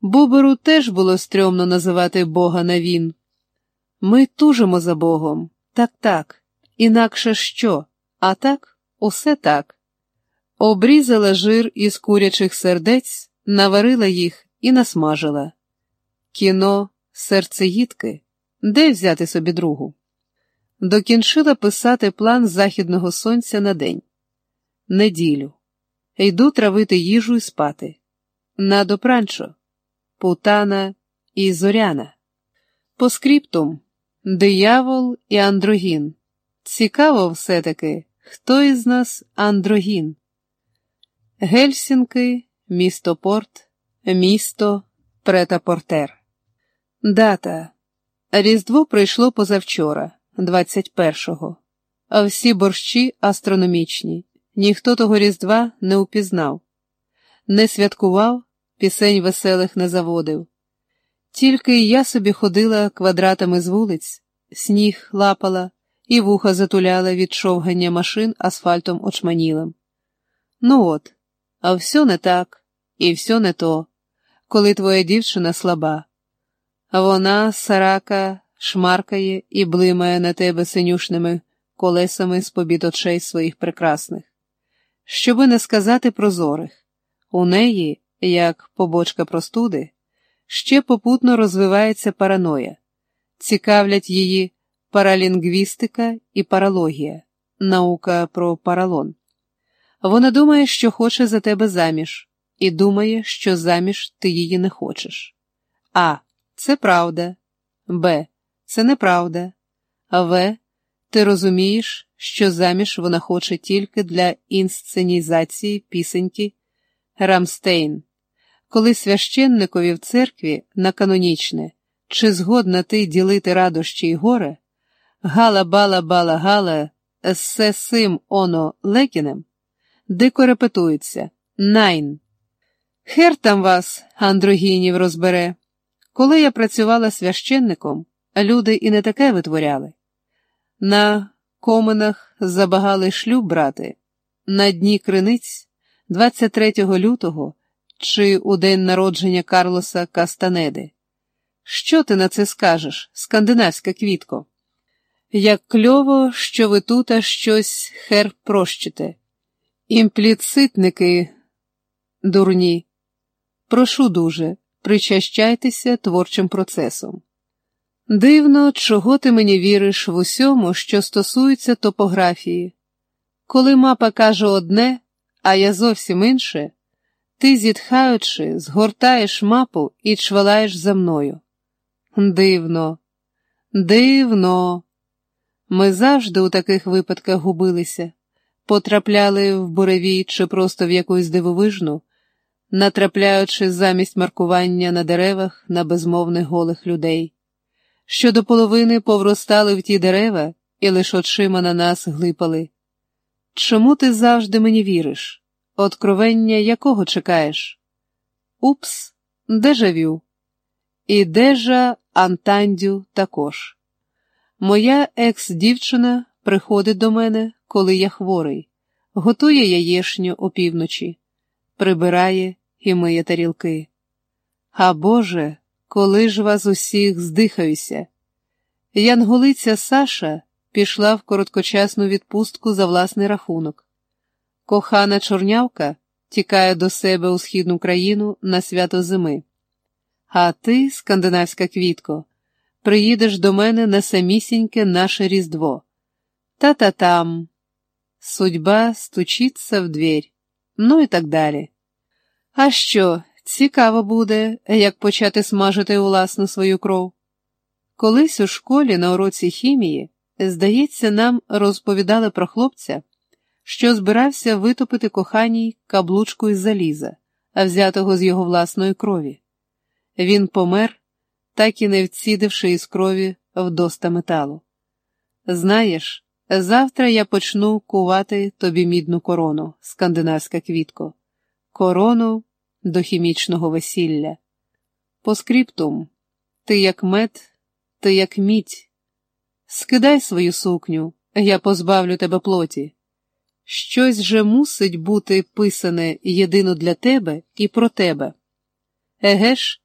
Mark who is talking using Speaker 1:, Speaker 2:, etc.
Speaker 1: Буберу теж було стрьомно називати Бога на він. Ми тужимо за Богом, так так, інакше що, а так, усе так. Обрізала жир із курячих сердець, наварила їх і насмажила. Кіно серцеїдки, де взяти собі другу? Докінчила писати план західного сонця на день. Неділю. Йду травити їжу і спати. На допранчо, Путана і Зоряна. По скриптум Диявол і Андрогін. Цікаво все-таки, хто із нас Андрогін? Гельсінки, місто Порт, місто Претапортер. Дата. Різдво прийшло позавчора, 21-го, а всі борщі астрономічні. Ніхто того Різдва не упізнав, не святкував, пісень веселих не заводив. Тільки я собі ходила квадратами з вулиць, сніг лапала і вуха затуляла від шовгання машин асфальтом очманілим. Ну от, а все не так, і все не то, коли твоя дівчина слаба. Вона, сарака, шмаркає і блимає на тебе синюшними колесами з побід очей своїх прекрасних. Щоби не сказати прозорих, у неї, як побочка простуди, ще попутно розвивається параноя, цікавлять її паралінгвістика і паралогія, наука про паралон. Вона думає, що хоче за тебе заміж, і думає, що заміж ти її не хочеш. А. Це правда. Б. Це неправда. В. Ти розумієш, що заміж вона хоче тільки для інсценізації пісеньки Рамстейн. Коли священникові в церкві на канонічне, чи згодна ти ділити радощі й горе, гала бала бала гала з сим оно лекінем, дико репетується Найн. Хер там вас, андрогінів, розбере. Коли я працювала священником, люди і не таке витворяли. На коменах забагали шлюб брати, на дні криниць 23 лютого чи у день народження Карлоса Кастанеди. Що ти на це скажеш, скандинавська квітко? Як кльово, що ви тута щось хер прощите. Імпліцитники, дурні, прошу дуже, причащайтеся творчим процесом. Дивно, чого ти мені віриш в усьому, що стосується топографії. Коли мапа каже одне, а я зовсім інше, ти, зітхаючи, згортаєш мапу і чвалаєш за мною. Дивно, дивно. Ми завжди у таких випадках губилися, потрапляли в буревій чи просто в якусь дивовижну, натрапляючи замість маркування на деревах на безмовних голих людей, що до половини повростали в ті дерева і лиш очима на нас глипали. Чому ти завжди мені віриш? Откровення якого чекаєш? Упс, дежавю. І дежа Антандю також. Моя екс-дівчина приходить до мене, коли я хворий, готує яєшню опівночі, прибирає і миє тарілки. А Боже, коли ж вас усіх здихаюся. Янголиця Саша пішла в короткочасну відпустку за власний рахунок. Кохана чорнявка тікає до себе у східну країну на свято зими. А ти, скандинавська квітко, приїдеш до мене на самісіньке наше Різдво. Та-та там. Судьба стучиться в дверь. Ну і так далі. А що, цікаво буде, як почати смажити власну свою кров? Колись у школі на уроці хімії, здається, нам розповідали про хлопця, що збирався витопити коханій каблучку із заліза, взятого з його власної крові. Він помер, так і не вцідивши із крові вдоста металу. Знаєш, завтра я почну кувати тобі мідну корону, скандинавська квітко, корону до хімічного весілля. По скриптум, ти як мед, ти як мідь. Скидай свою сукню, я позбавлю тебе плоті. Щось же мусить бути писане єдино для тебе і про тебе. Еге ж,